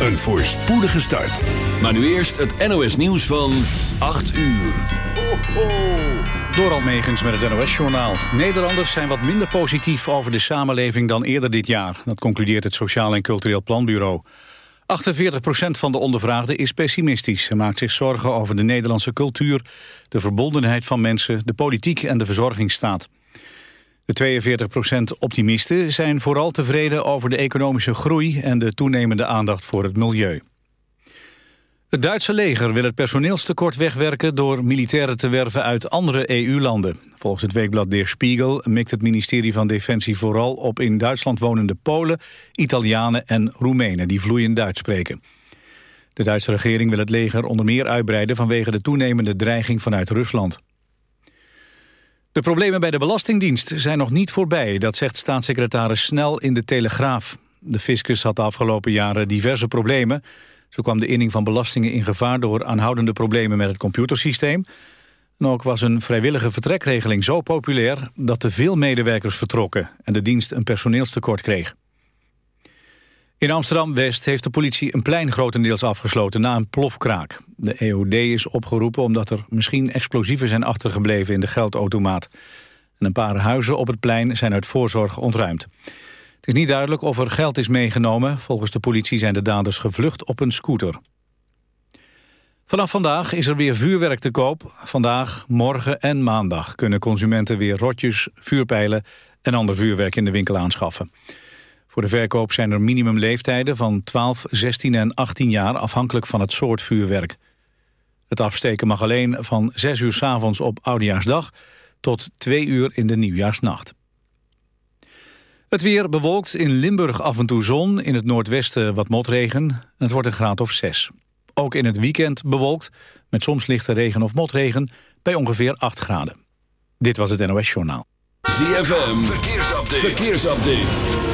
een voorspoedige start. Maar nu eerst het NOS nieuws van 8 uur. Door Almegens met het NOS-journaal. Nederlanders zijn wat minder positief over de samenleving dan eerder dit jaar. Dat concludeert het Sociaal en Cultureel Planbureau. 48% van de ondervraagden is pessimistisch. Ze maakt zich zorgen over de Nederlandse cultuur... de verbondenheid van mensen, de politiek en de verzorgingsstaat. De 42% optimisten zijn vooral tevreden over de economische groei... en de toenemende aandacht voor het milieu. Het Duitse leger wil het personeelstekort wegwerken... door militairen te werven uit andere EU-landen. Volgens het weekblad Der Spiegel mikt het ministerie van Defensie... vooral op in Duitsland wonende Polen, Italianen en Roemenen... die vloeiend Duits spreken. De Duitse regering wil het leger onder meer uitbreiden... vanwege de toenemende dreiging vanuit Rusland. De problemen bij de Belastingdienst zijn nog niet voorbij. Dat zegt staatssecretaris Snel in de Telegraaf. De fiscus had de afgelopen jaren diverse problemen... Zo kwam de inning van belastingen in gevaar door aanhoudende problemen met het computersysteem. En ook was een vrijwillige vertrekregeling zo populair dat te veel medewerkers vertrokken en de dienst een personeelstekort kreeg. In Amsterdam-West heeft de politie een plein grotendeels afgesloten na een plofkraak. De EOD is opgeroepen omdat er misschien explosieven zijn achtergebleven in de geldautomaat. En een paar huizen op het plein zijn uit voorzorg ontruimd. Het is niet duidelijk of er geld is meegenomen. Volgens de politie zijn de daders gevlucht op een scooter. Vanaf vandaag is er weer vuurwerk te koop. Vandaag, morgen en maandag kunnen consumenten weer rotjes, vuurpijlen en ander vuurwerk in de winkel aanschaffen. Voor de verkoop zijn er minimumleeftijden van 12, 16 en 18 jaar afhankelijk van het soort vuurwerk. Het afsteken mag alleen van 6 uur s avonds op Oudejaarsdag tot 2 uur in de Nieuwjaarsnacht. Het weer bewolkt in Limburg af en toe zon, in het noordwesten wat motregen. Het wordt een graad of 6. Ook in het weekend bewolkt, met soms lichte regen of motregen, bij ongeveer 8 graden. Dit was het NOS Journaal. ZFM, verkeersupdate. verkeersupdate.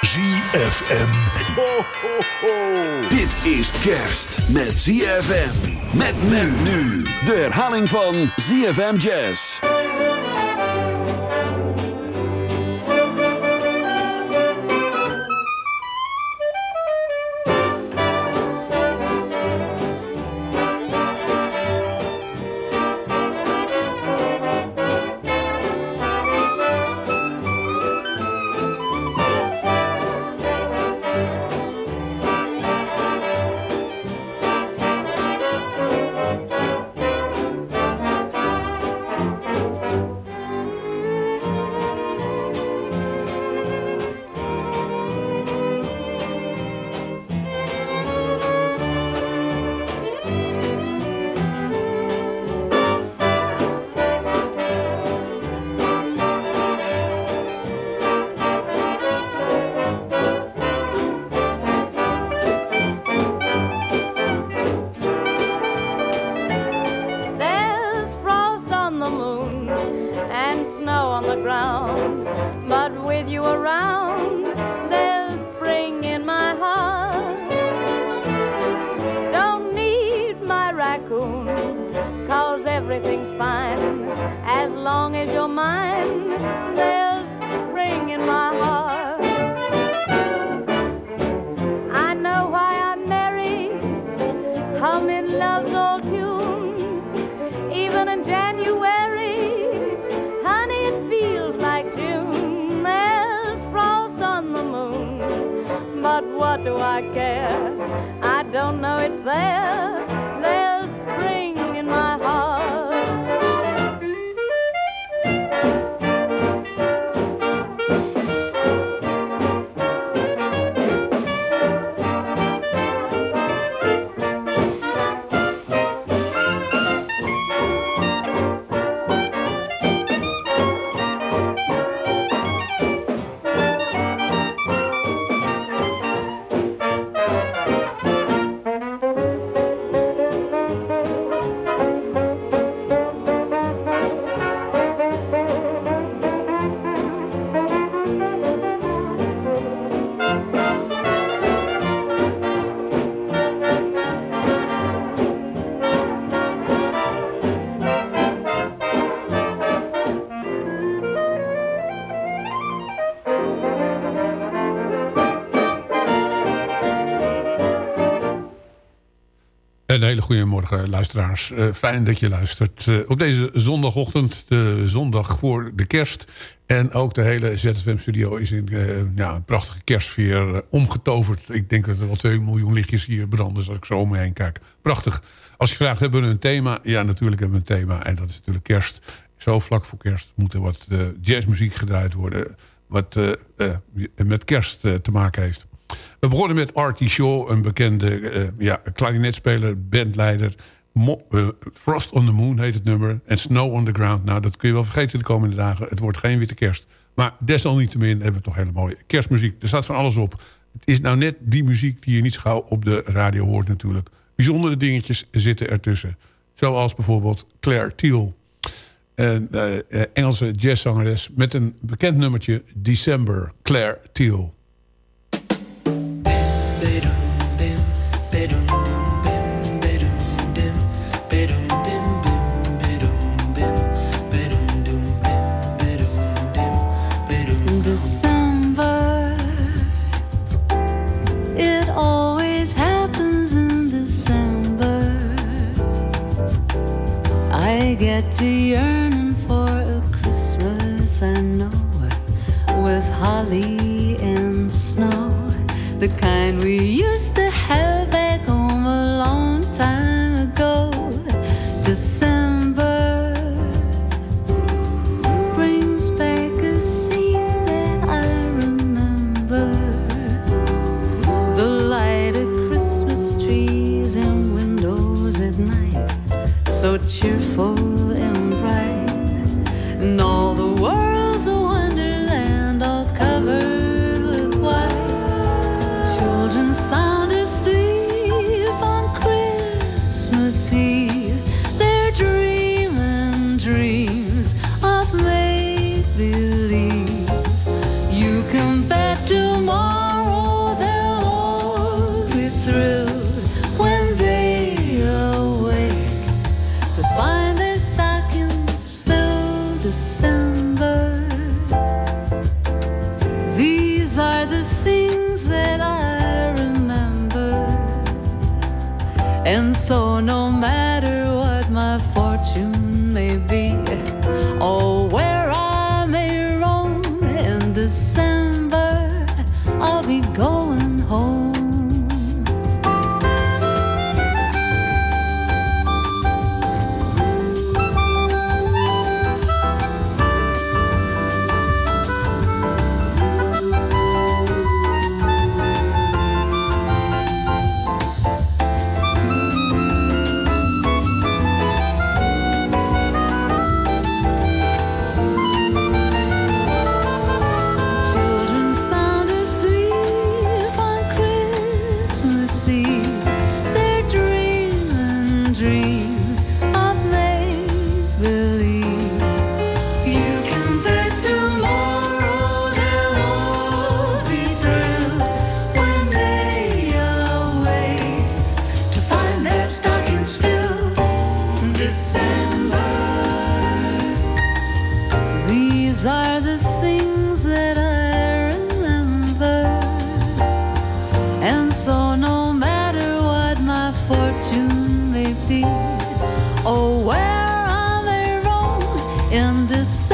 ZFM. Ho, ho, ho. Dit is kerst met ZFM. Met men nu. De herhaling van ZFM Jazz. Een hele goede morgen, luisteraars. Uh, fijn dat je luistert. Uh, op deze zondagochtend, de zondag voor de kerst. En ook de hele ZFM-studio is in uh, ja, een prachtige kerstsfeer omgetoverd. Ik denk dat er wel 2 miljoen lichtjes hier branden als ik zo om me heen kijk. Prachtig. Als je vraagt, hebben we een thema? Ja, natuurlijk hebben we een thema. En dat is natuurlijk kerst. Zo vlak voor kerst moet er wat jazzmuziek gedraaid worden. Wat met kerst te maken heeft. We begonnen met Artie Shaw, een bekende uh, ja, klarinetspeler, bandleider. Uh, Frost on the Moon heet het nummer. En Snow on the Ground. Nou, dat kun je wel vergeten de komende dagen. Het wordt geen witte kerst. Maar desalniettemin hebben we toch hele mooie kerstmuziek. Er staat van alles op. Het is nou net die muziek die je niet gauw op de radio hoort natuurlijk. Bijzondere dingetjes zitten ertussen. Zoals bijvoorbeeld Claire Thiel. Een uh, Engelse jazzzangeres met een bekend nummertje December. Claire Thiel. To yearning for a Christmas, I know, with holly and snow the kind we used to dançar. In December.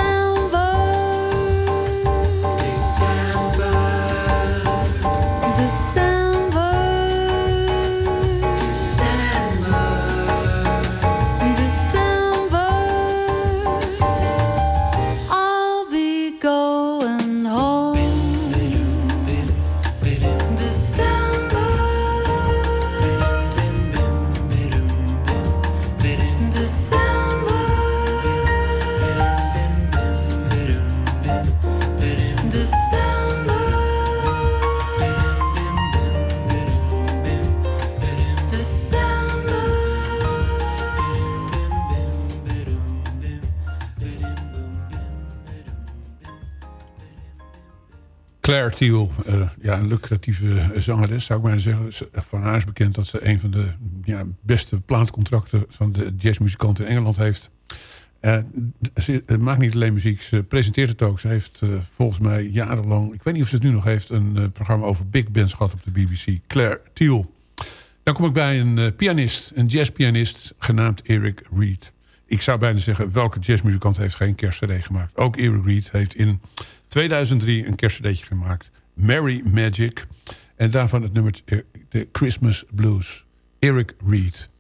Claire Thiel, eh, ja, een lucratieve zangeres, zou ik maar zeggen. Ze- Van haar is bekend dat ze een van de ja, beste plaatcontracten van de jazzmuzikanten in Engeland heeft. Eh, d- ze eh, maakt niet alleen muziek, ze presenteert het ook. Ze heeft eh, volgens mij jarenlang, ik weet niet of ze het nu nog heeft... een eh, programma over big bands gehad op de BBC. Claire Thiel. Dan kom ik bij een eh, pianist, een jazzpianist, genaamd Eric Reed. Ik zou bijna zeggen, welke jazzmuzikant heeft geen kerstcd gemaakt? Ook Eric Reed heeft in 2003 een kerstcd'tje gemaakt. Merry Magic. En daarvan het nummer eh, de Christmas Blues. Eric Reed.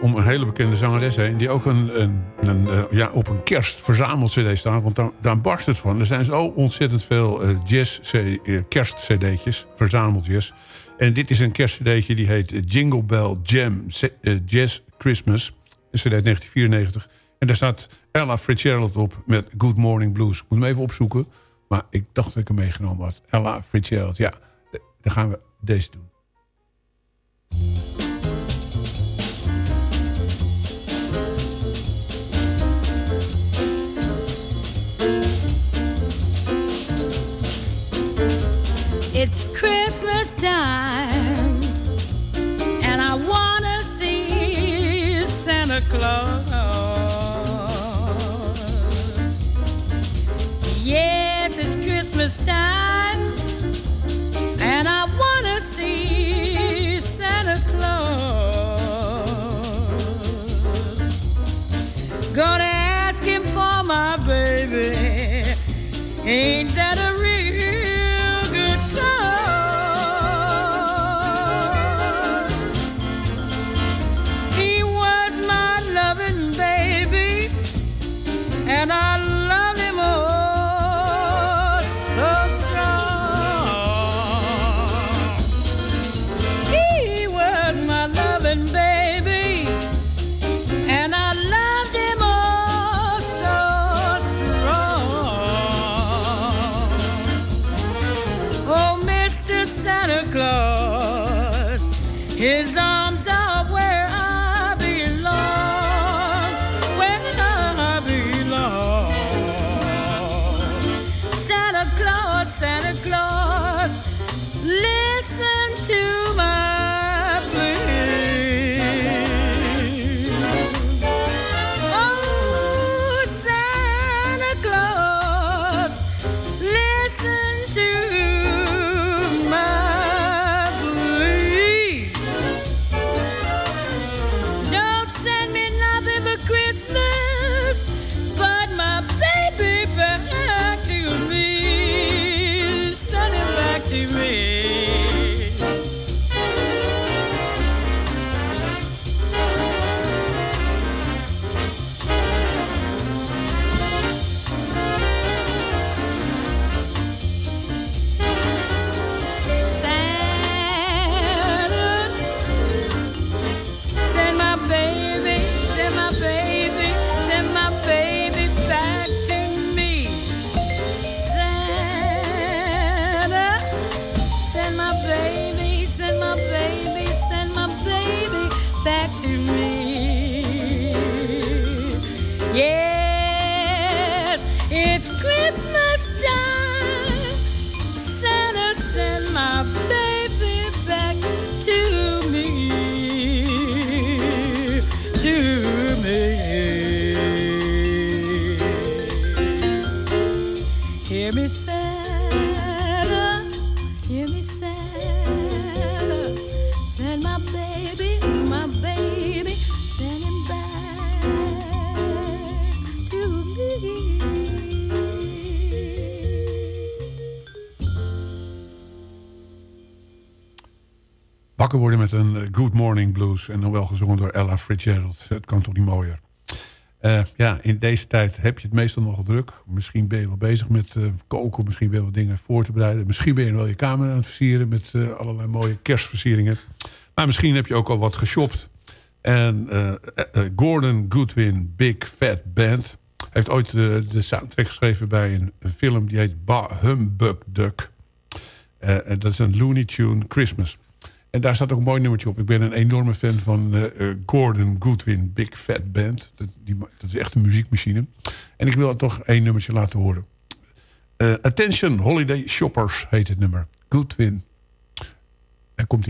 Om een hele bekende zangeres heen... die ook een, een, een eh, ja, op een kerst verzameld cd staat. Want daar, barst het van. Er zijn zo ontzettend veel eh, jazz uh, kerst-cd'tjes, verzameld jazz. En dit is een kerstcd'tje die heet Jingle Bell Jam Jazz Christmas. Een cd 1994. En daar staat Ella Fitzgerald op met Good Morning Blues. Ik moet hem even opzoeken, maar ik dacht dat ik hem meegenomen had. Ella Fitzgerald, ja. Dan gaan we deze doen. It's Christmas time, and I wanna see Santa Claus. En dan wel gezongen door Ella Fitzgerald. Het kan toch niet mooier. Eh, ja, in deze tijd heb je het meestal nogal druk. Misschien ben je wel bezig met eh, koken. Misschien ben je wel dingen voor te bereiden. Misschien ben je wel je kamer aan het versieren... met eh, allerlei mooie kerstversieringen. Maar misschien heb je ook al wat geshopt. En Gordon Goodwin, Big Fat Band... heeft ooit de soundtrack geschreven bij een, film... die heet Humbug Duck. En dat is een Looney Tune Christmas. En daar staat ook een mooi nummertje op. Ik ben een enorme fan van eh, eh, Gordon Goodwin, Big Fat Band. Dat, die, dat is echt een muziekmachine. En ik wil toch één nummertje laten horen. Eh, Attention Holiday Shoppers heet het nummer. Goodwin. En komt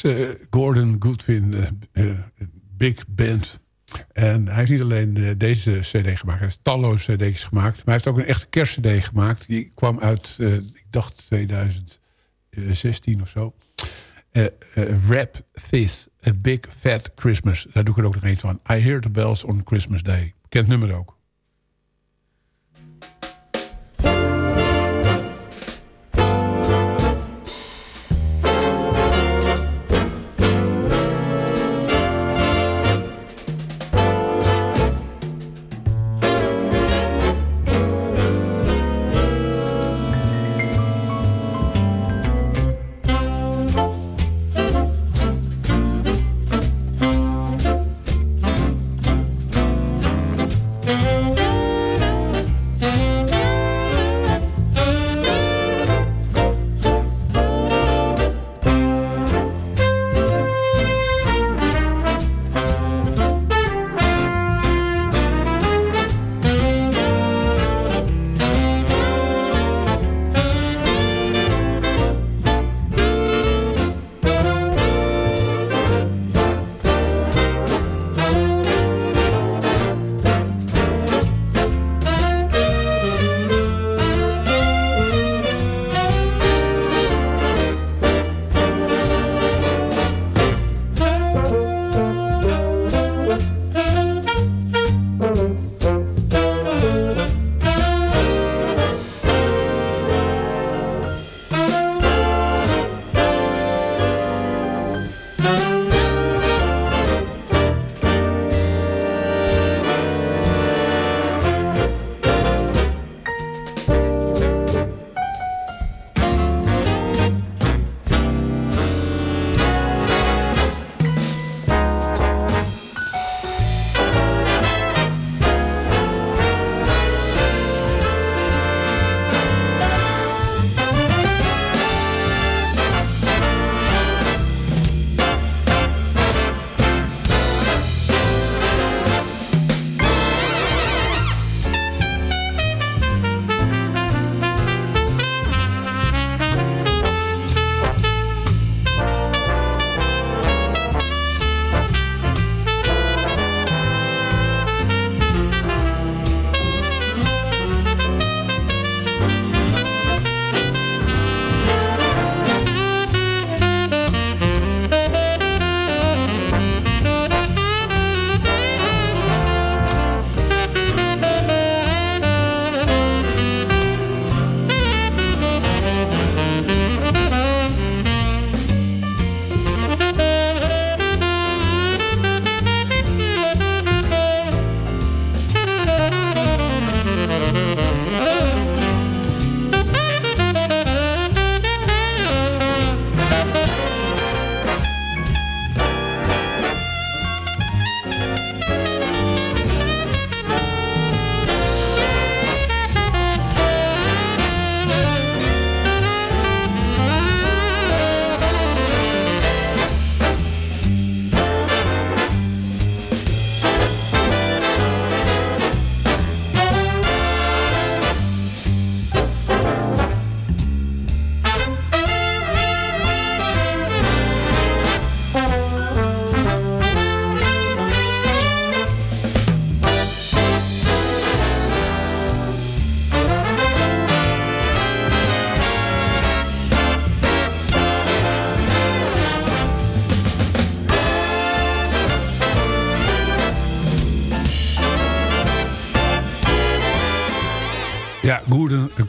eh, Gordon Goodwin, eh, Big Band. En hij heeft niet alleen deze cd gemaakt. Hij heeft talloze cd's gemaakt. Maar hij heeft ook een echte kerstcd gemaakt. Die kwam uit, ik dacht 2016 of zo. Rap This, A Big Fat Christmas. Daar doe ik er ook nog een van. I Hear the Bells on Christmas Day. Kent nummer ook.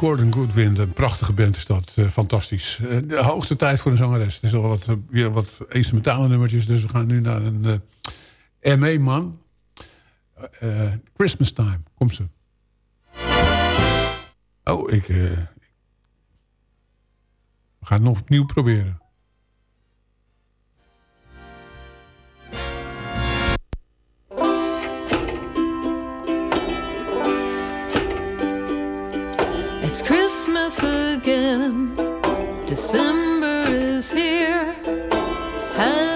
Gordon, Goodwin, een prachtige band is dat. Eh, fantastisch. Eh, de hoogste tijd voor een zangeres. Het is al wat, eh, weer wat instrumentale nummertjes. Dus we gaan nu naar een ME-man. Christmas Time, kom ze. Oh, ik... we gaan het nog opnieuw proberen. Christmas again. December is here. Hasn't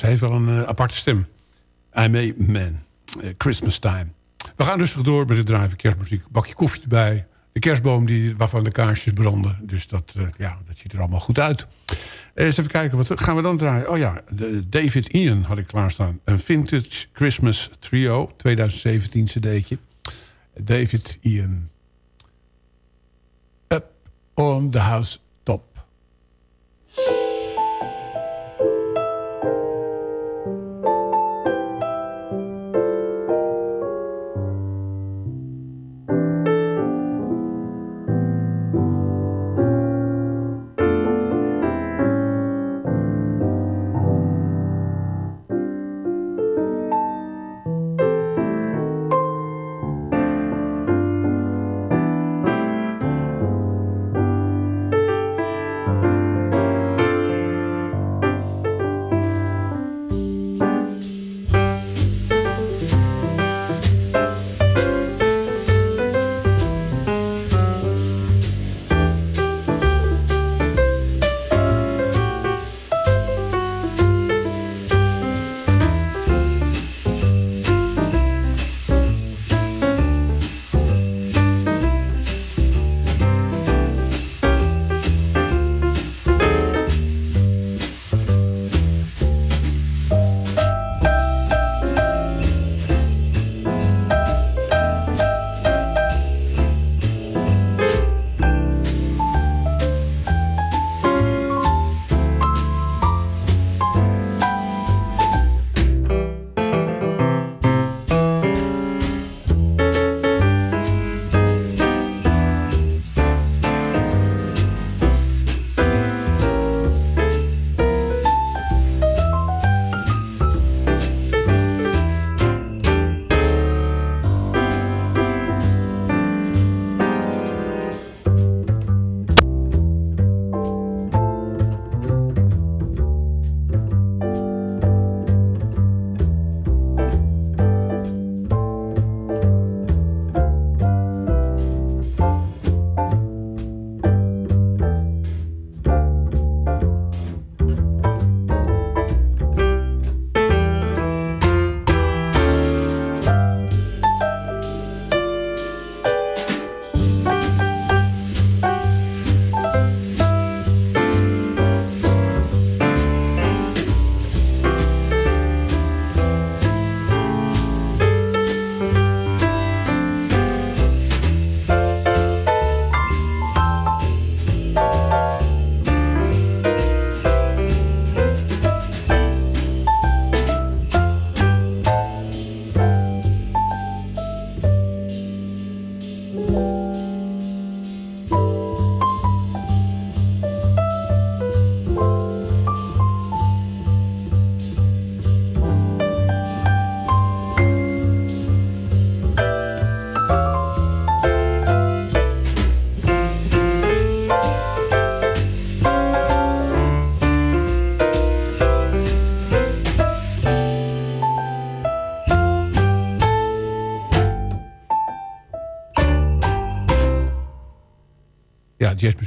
ze heeft wel een eh, aparte stem. I'm a man. Eh, Christmas time. We gaan rustig door met het draaien van kerstmuziek. Bakje koffie erbij. De kerstboom die, waarvan de kaarsjes branden. Dus dat, eh, ja, dat ziet er allemaal goed uit. Eens even kijken, wat gaan we dan draaien? Oh ja, de David Ian had ik klaarstaan. Een Vintage Christmas Trio. 2017 cd'tje. David Ian. Up on the house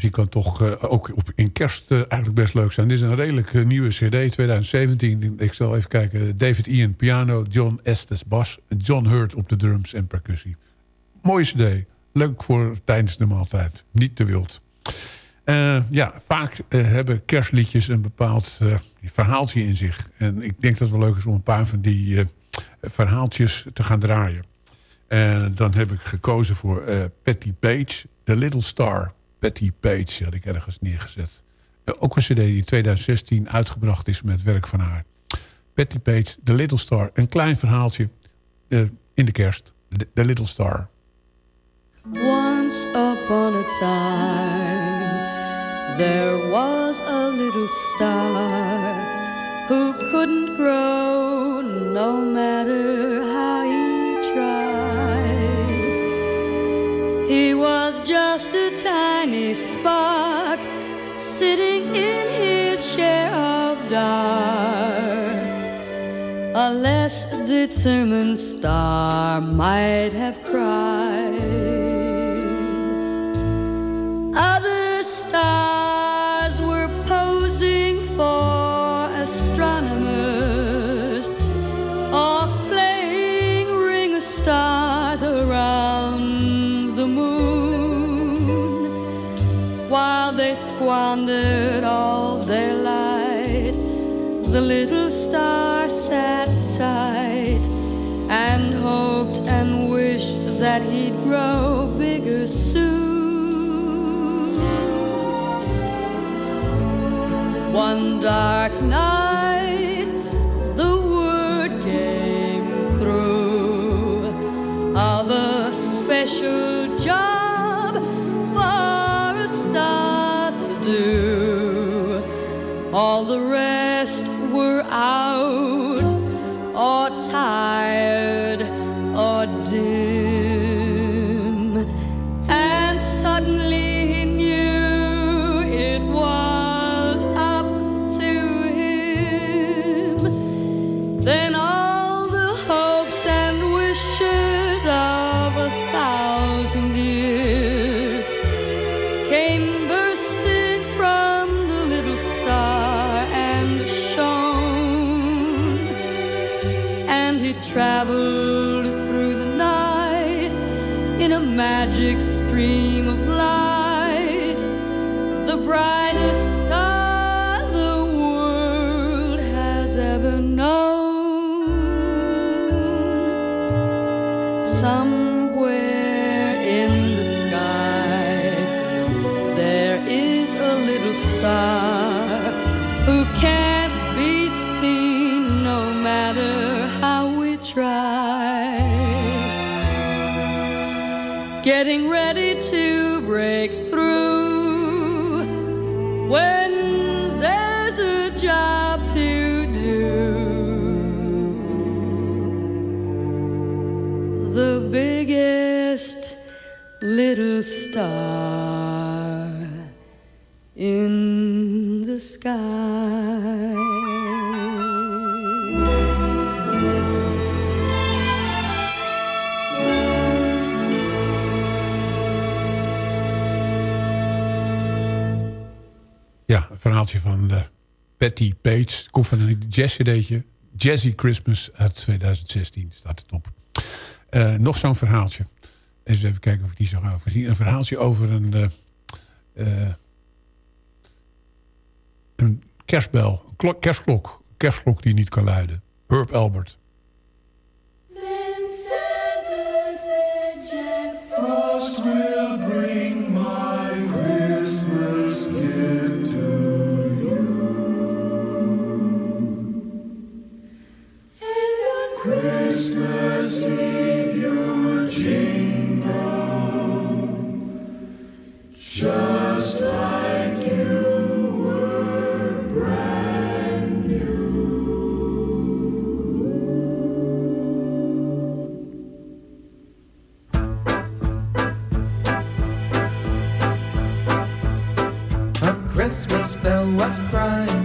jazzmuziek kan toch eh, ook op, in kerst eh, eigenlijk best leuk zijn. Dit is een redelijk eh, nieuwe cd, 2017. Ik zal even kijken. David Ian piano, John Estes bas... John Hurt op de drums en percussie. Mooie cd. Leuk voor tijdens de maaltijd. Niet te wild. Ja, vaak hebben kerstliedjes een bepaald verhaaltje in zich. En ik denk dat het wel leuk is om een paar van die verhaaltjes te gaan draaien. En dan heb ik gekozen voor Patty Page, The Little Star. Patty Page had ik ergens neergezet. Eh, ook een cd die in 2016 uitgebracht is met werk van haar. Patty Page, The Little Star. Een klein verhaaltje eh, in de kerst. The, The Little Star. Once upon a time, there was a little star who couldn't grow no matter how A less determined star might have cried. Other stars were posing for astronomers or playing ring of stars around the moon while they squandered all their light. The little One dark night, Patty Page. Komt van een jazz-cd'tje. Jazzy Christmas uit 2016 staat het op. Eh, nog zo'n verhaaltje. Eens even kijken of ik die zo gauw voorzien. Een verhaaltje over een, eh, eh, een kerstbel. Een klok- kerstklok. Een kerstklok die niet kan luiden. Herb Albert. Will bring my Christmas Eve you'll jingle just like you were brand new. A Christmas bell was crying,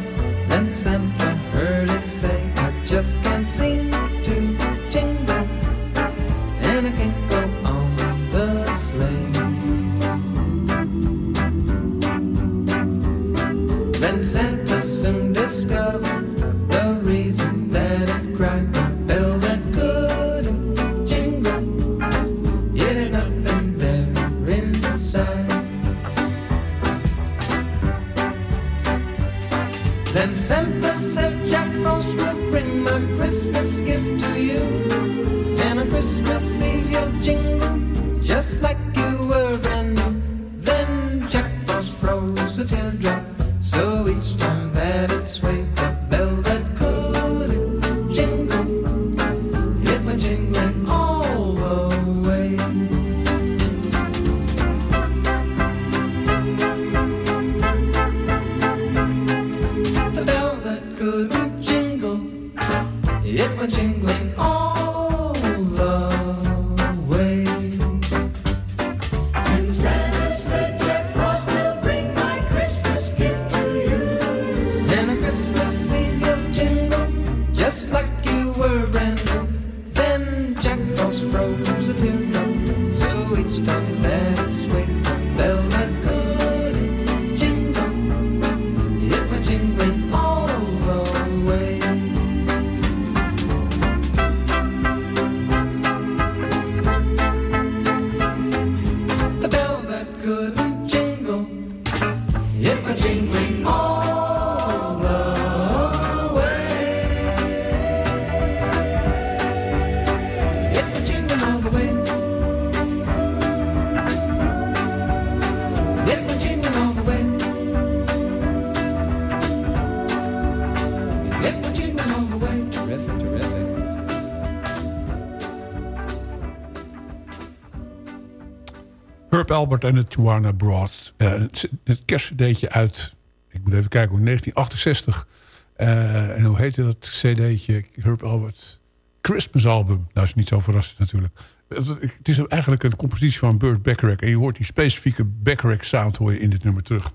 Albert en de Tijuana Broths. Eh, het, het uit, ik moet even kijken, hoe 1968. Eh, en hoe heette dat cd'tje? Herb Albert Christmas album. Nou is niet zo verrassend natuurlijk. Het het is eigenlijk een compositie van Burt Bacharach. En je hoort die specifieke Bacharach sound hoor je in dit nummer terug.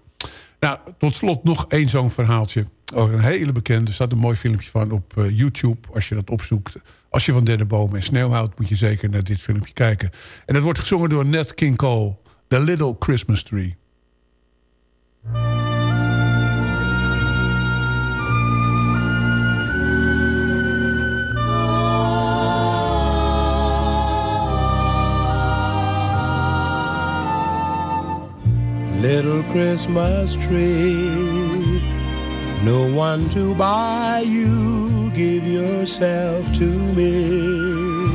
Nou, tot slot nog één zo'n verhaaltje. Oh, een hele bekende. Er staat een mooi filmpje van op eh, YouTube. Als je dat opzoekt. Als je van dennenbomen en sneeuw houdt... moet je zeker naar dit filmpje kijken. En dat wordt gezongen door Nat King Cole. The Little Christmas Tree. Little Christmas tree, no one to buy you, give yourself to me.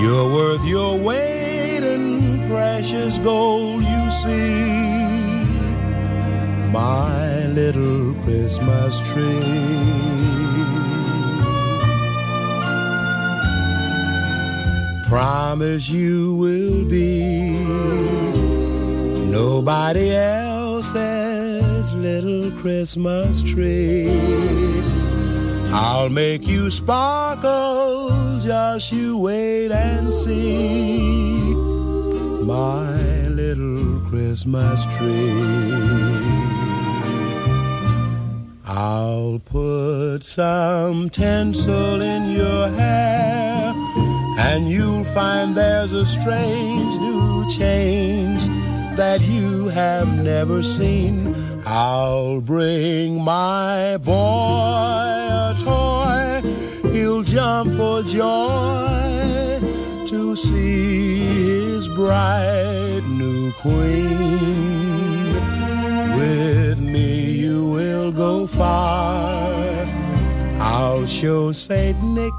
You're worth your weight in precious gold, you see. My little Christmas tree. Promise you will be nobody else's little Christmas tree. I'll make you sparkle, just you wait and see. My little Christmas tree. I'll put some tinsel in your hair, and you'll find there's a strange new change that you have never seen. I'll bring my boy a toy, he'll jump for joy to see his bright new queen. With me you will go far. I'll show Saint Nick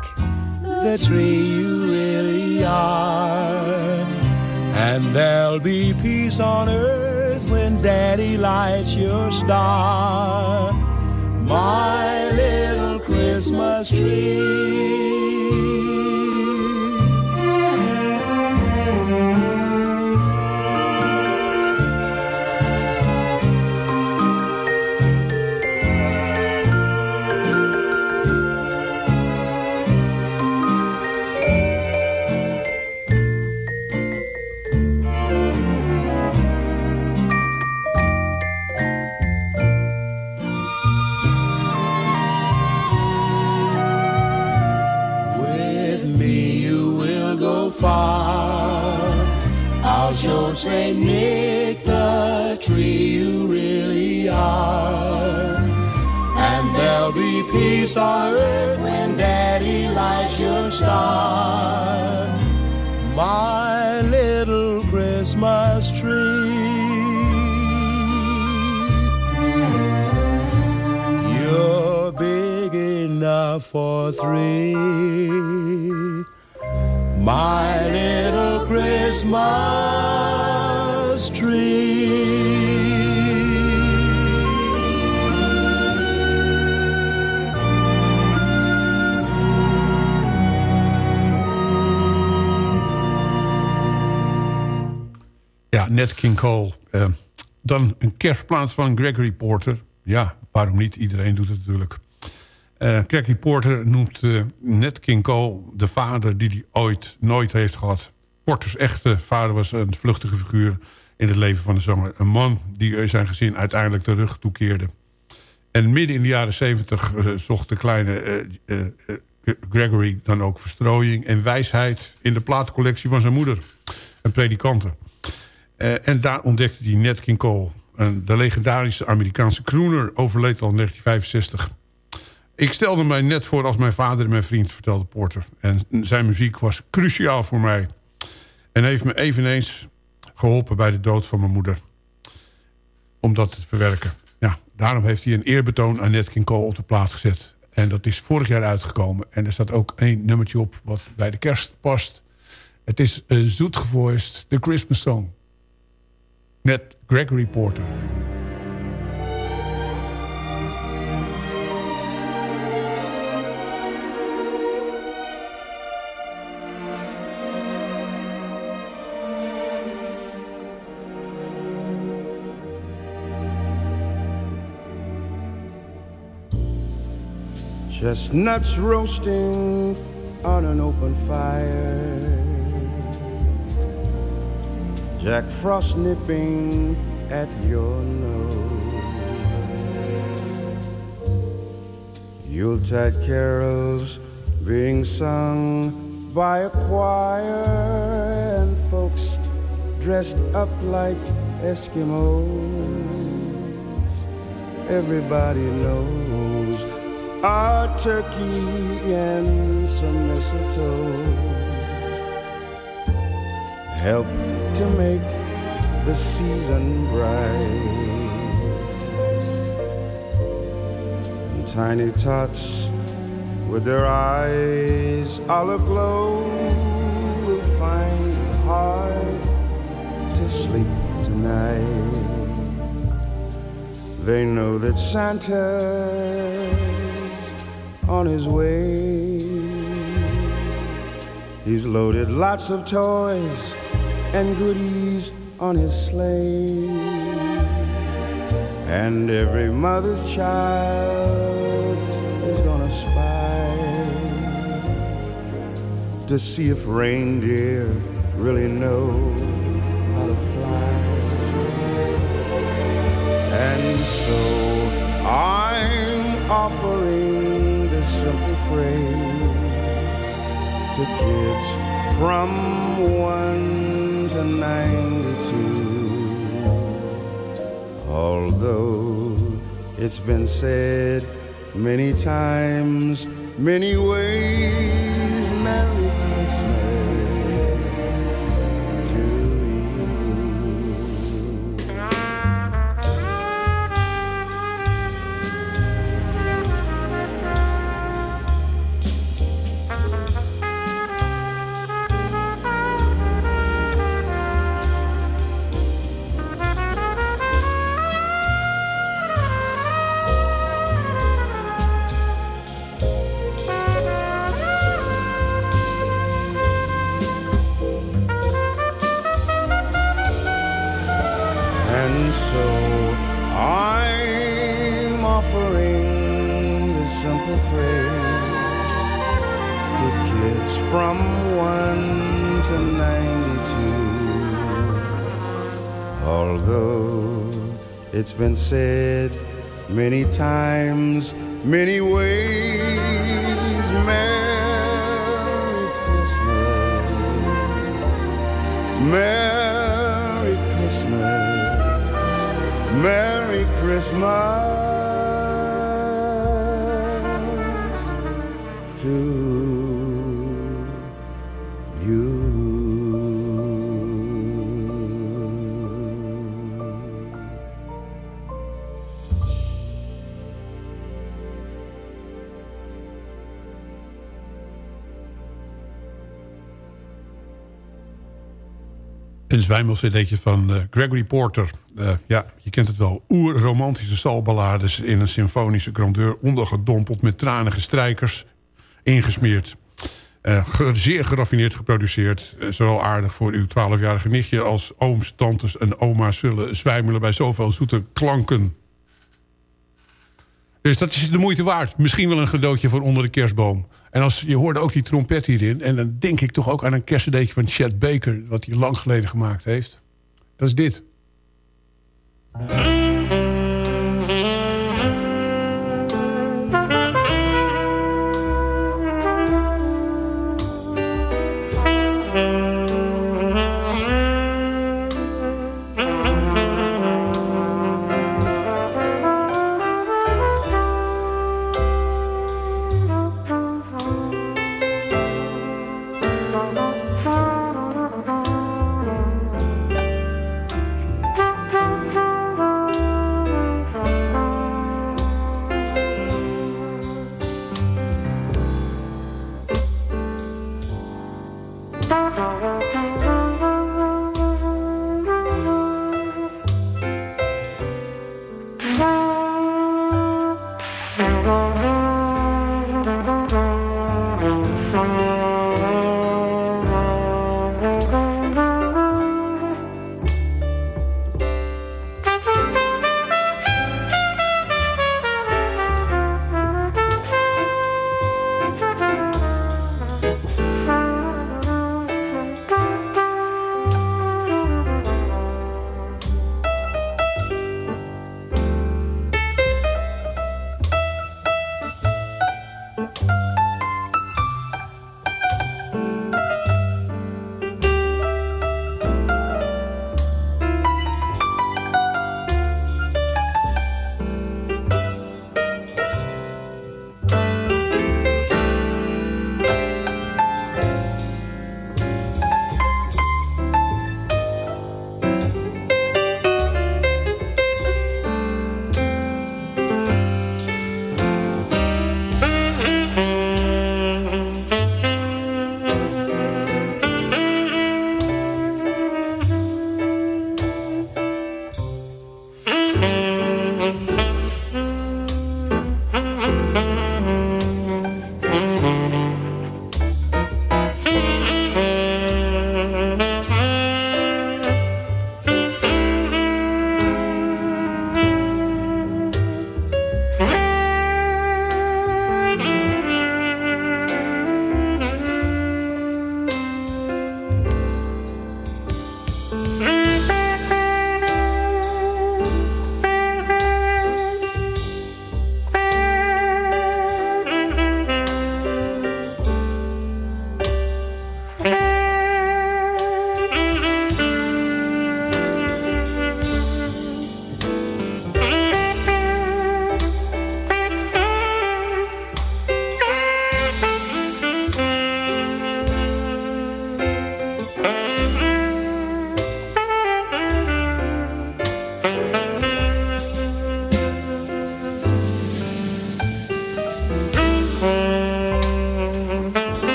the tree you really are. And there'll be peace on earth when Daddy lights your star. My little Christmas tree. Peace on earth when Daddy lights your star, my little Christmas tree. You're big enough for three, my little Christmas Nat King Cole. Eh, dan een kerstplaats van Gregory Porter. Ja, waarom niet? Iedereen doet het natuurlijk. Eh Gregory Porter noemt eh Nat King Cole de vader die hij ooit nooit heeft gehad. Porters echte vader was een vluchtige figuur in het leven van de zanger. Een man die zijn gezin uiteindelijk de rug toekeerde. En midden in de jaren zeventig zocht de kleine Gregory dan ook verstrooiing en wijsheid... in de plaatcollectie van zijn moeder, een predikante. Eh, en daar ontdekte hij Nat King Cole. De legendarische Amerikaanse crooner overleed al in 1965. Ik stelde mij net voor als mijn vader en mijn vriend, vertelde Porter. En zijn muziek was cruciaal voor mij. En heeft me eveneens geholpen bij de dood van mijn moeder. Om dat te verwerken. Ja, daarom heeft hij een eerbetoon aan Nat King Cole op de plaat gezet. En dat is vorig jaar uitgekomen. En er staat ook één nummertje op wat bij de kerst past. Het is uh, zoet gevoiced, The Christmas Song. Met Gregory Porter. Chestnuts roasting on an open fire. Jack Frost nipping at your nose. Yuletide carols being sung by a choir and folks dressed up like Eskimos. Everybody knows a turkey and some mistletoe help to make the season bright. Tiny tots with their eyes all aglow will find it hard to sleep tonight. They know that Santa's on his way. He's loaded lots of toys and goodies on his sleigh. And every mother's child is gonna spy to see if reindeer really know how to fly. And so I'm offering this simple phrase to kids from one to ninety-two. Although it's been said many times, many ways, Merry times, many Een zwijmelcd'tje van eh, Gregory Porter. Eh, ja, je kent het wel. Oer-romantische salballades in een symfonische grandeur... ondergedompeld met tranige strijkers, ingesmeerd. Eh, zeer geraffineerd geproduceerd. Eh, zo aardig voor uw 12-jarige nichtje... als ooms, tantes en oma's zullen zwijmelen... bij zoveel zoete klanken. Dus dat is de moeite waard. Misschien wel een cadeautje voor onder de kerstboom. En als je hoorde ook die trompet hierin... en dan denk ik toch ook aan een kerstcadeautje van Chet Baker... wat hij lang geleden gemaakt heeft. Dat is dit.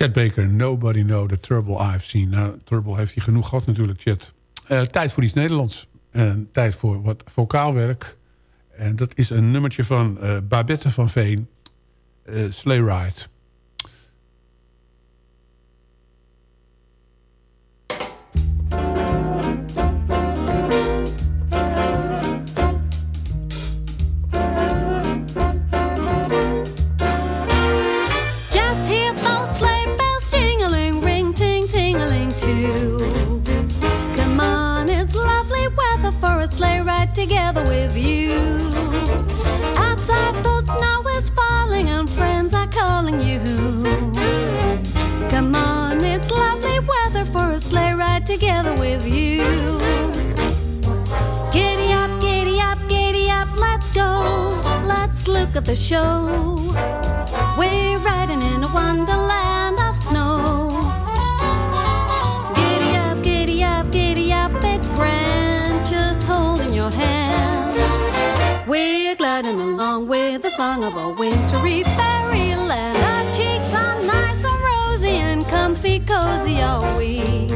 Chet Baker, Nobody Know the Trouble I've Seen. Nou, Trouble heeft hij genoeg gehad natuurlijk, Chet. Eh, tijd voor iets Nederlands. En tijd voor wat vocaalwerk. En dat is een nummertje van eh, Babette van Veen. eh Sleigh Ride. Song of a wintry fairyland. Our cheeks are nice and rosy and comfy cozy are we.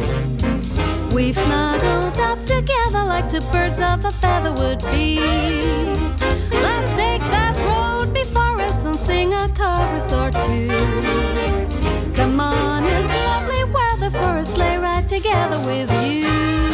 We've snuggled up together like two birds of a feather would be. Let's take that road before us and sing a chorus or two. Come on, it's lovely weather for a sleigh ride together with you.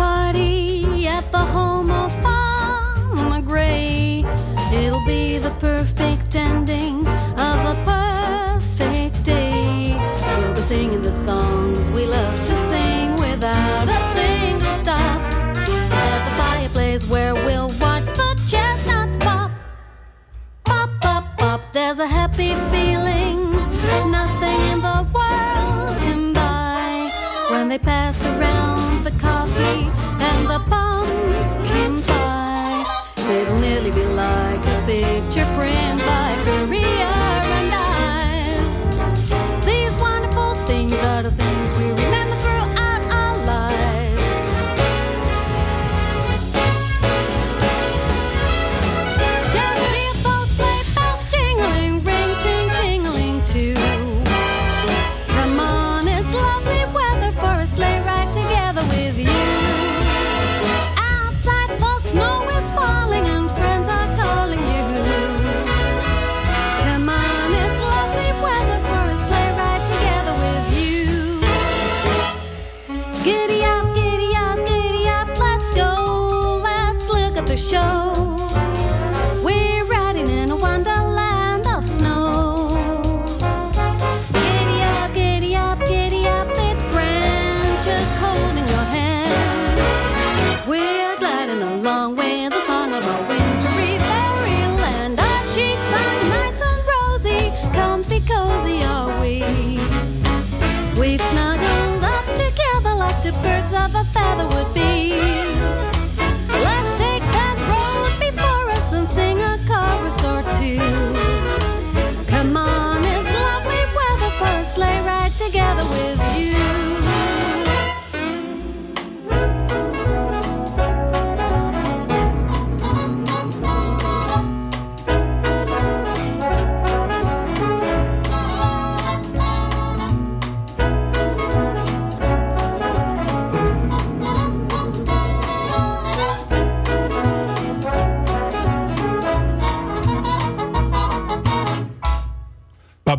Party at the home of Farmer Gray. It'll be the perfect ending of a perfect day. We'll be singing the songs we love to sing without a single stop. At the fireplace where we'll watch the chestnuts pop. Pop, pop, pop. There's a happy feeling nothing in the world can buy when they pass around picture print by Korea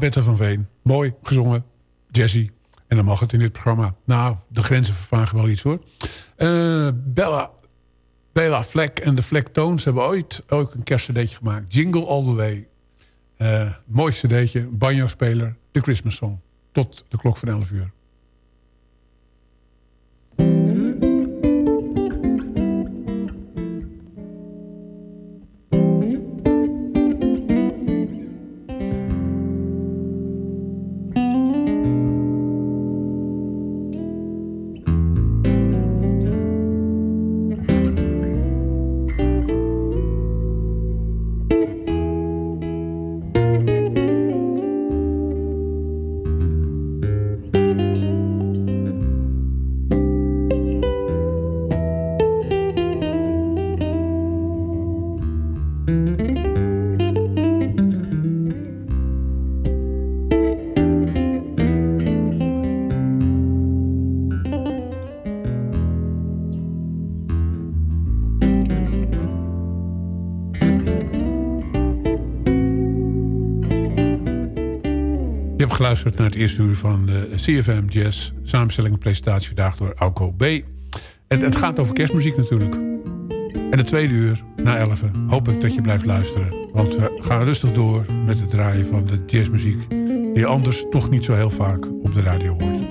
Babette van Veen. Mooi gezongen. Jazzy. En dan mag het in dit programma. Nou, de grenzen vervagen wel iets hoor. Eh, Bella, Bella Fleck en de Fleck Tones hebben ooit ook een kerstcd'tje gemaakt. Jingle All The Way. Eh mooi cd'tje. Banjo-speler. De Christmas Song. Tot de klok van 11 uur. Geluisterd naar het eerste uur van de CFM Jazz. Samenstelling en presentatie vandaag door Auko B. En het gaat over kerstmuziek natuurlijk. En de tweede uur, na 11, hoop ik dat je blijft luisteren. Want we gaan rustig door met het draaien van de jazzmuziek... die je anders toch niet zo heel vaak op de radio hoort.